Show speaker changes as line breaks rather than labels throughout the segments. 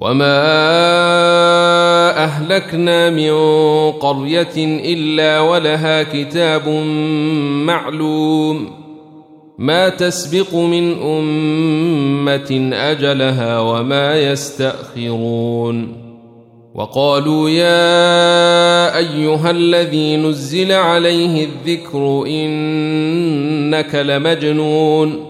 وما اهلكنا من قريه الا ولها كتاب معلوم ما تسبق من امه اجلها وما يستاخرون وقالوا يا ايها الذي نزل عليه الذكر انك لمجنون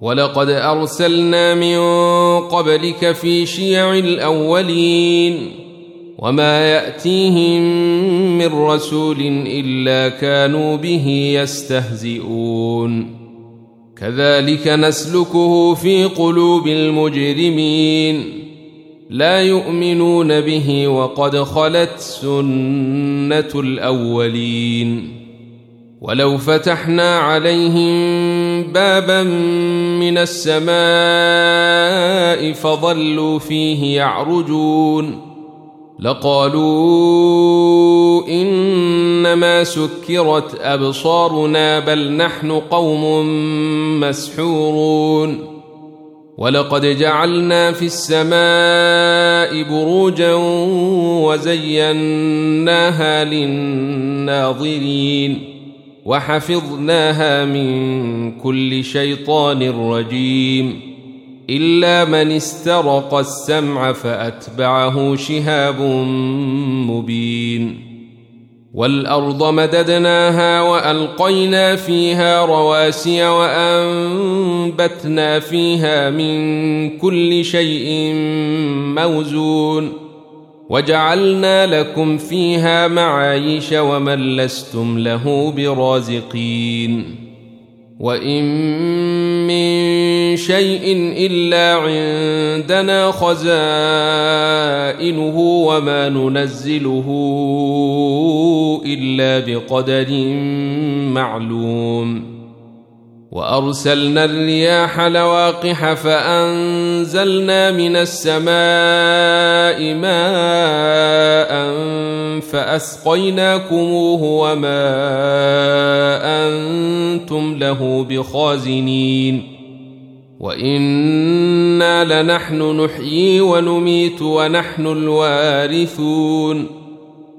ولقد أرسلنا من قبلك في شيع الأولين وما يأتيهم من رسول إلا كانوا به يستهزئون. كذلك نسلكه في قلوب المجرمين. لا يؤمنون به وقد خلت سنة الأولين. ولو فتحنا عليهم بابا من السماء فظلوا فيه يعرجون لقالوا إنما سكرت أبصارنا بل نحن قوم مسحورون ولقد جعلنا في السماء بروجا وزيناها للناظرين وحفظناها من كل شيطان رجيم. إلا من استرق السمع فأتبعه شهاب مبين. والأرض مددناها وألقينا فيها رواسي وأنبتنا فيها من كل شيء موزون. وجعلنا لكم فيها معايش ومن لستم له برازقين. وإن من شيء إلا عندنا خزائنه وما ننزله إلا بقدر معلوم. وأرسلنا الرياح لواقح فأنزلنا من السماء ماء فأسقيناكموه وما أنتم له بخازنين. وإنا لنحن نحيي ونميت ونحن الوارثون.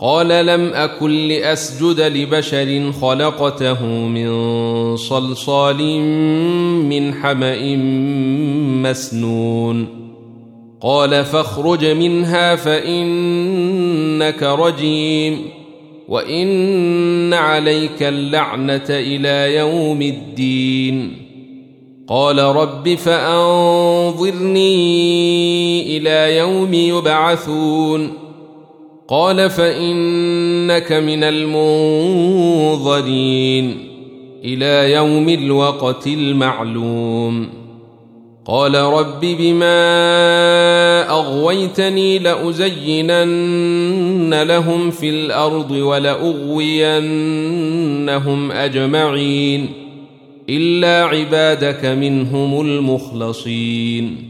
قال لم أكن لأسجد لبشر خلقته من صلصال من حمأ مسنون. قال فاخرج منها فإنك رجيم وإن عليك اللعنة إلى يوم الدين. قال رب فأنظرني إلى يوم يبعثون. قال فإنك من المنظرين إلى يوم الوقت المعلوم. قال رب بما أغويتني لأزينن لهم في الأرض ولأغوينهم أجمعين إلا عبادك منهم المخلصين.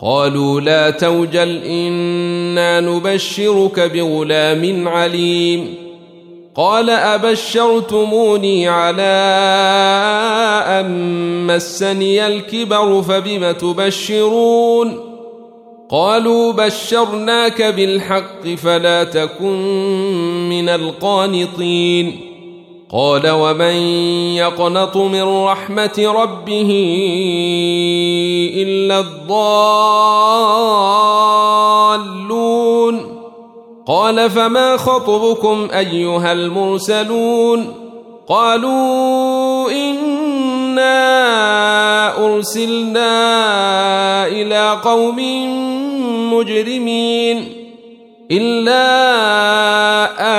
قالوا لا توجل إنا نبشرك بغلام عليم. قال أبشرتموني على أن مسني الكبر فبم تبشرون؟ قالوا بشرناك بالحق فلا تكن من القانطين. قال ومن يقنط من رحمة ربه إلا الضالون قال فما خطبكم أيها المرسلون قالوا إنا أرسلنا إلى قوم مجرمين إلا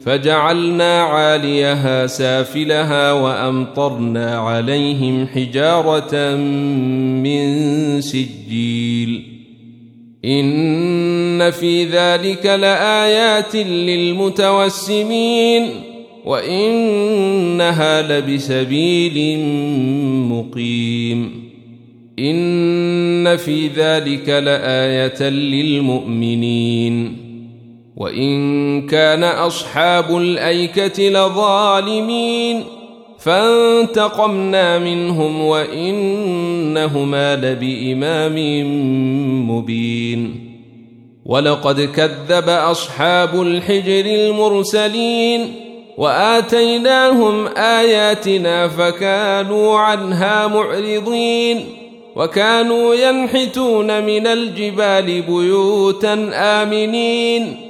فجعلنا عاليها سافلها وأمطرنا عليهم حجارة من سجيل. إن في ذلك لآيات للمتوسمين وإنها لبسبيل مقيم. إن في ذلك لآية للمؤمنين. وإن كان أصحاب الأيكة لظالمين فانتقمنا منهم وإنهما لبإمام مبين ولقد كذب أصحاب الحجر المرسلين وآتيناهم آياتنا فكانوا عنها معرضين وكانوا ينحتون من الجبال بيوتا آمنين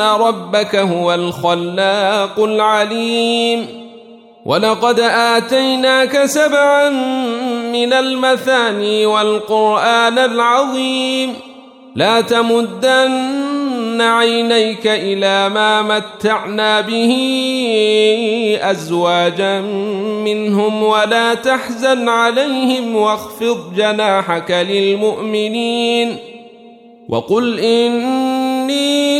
ربك هو الخلاق العليم ولقد اتيناك سبعا من المثاني والقران العظيم لا تمدن عينيك إلى ما متعنا به ازواجا منهم ولا تحزن عليهم واخفض جناحك للمؤمنين وقل اني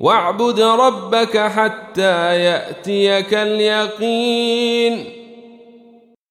واعبد ربك حتى يأتيك اليقين.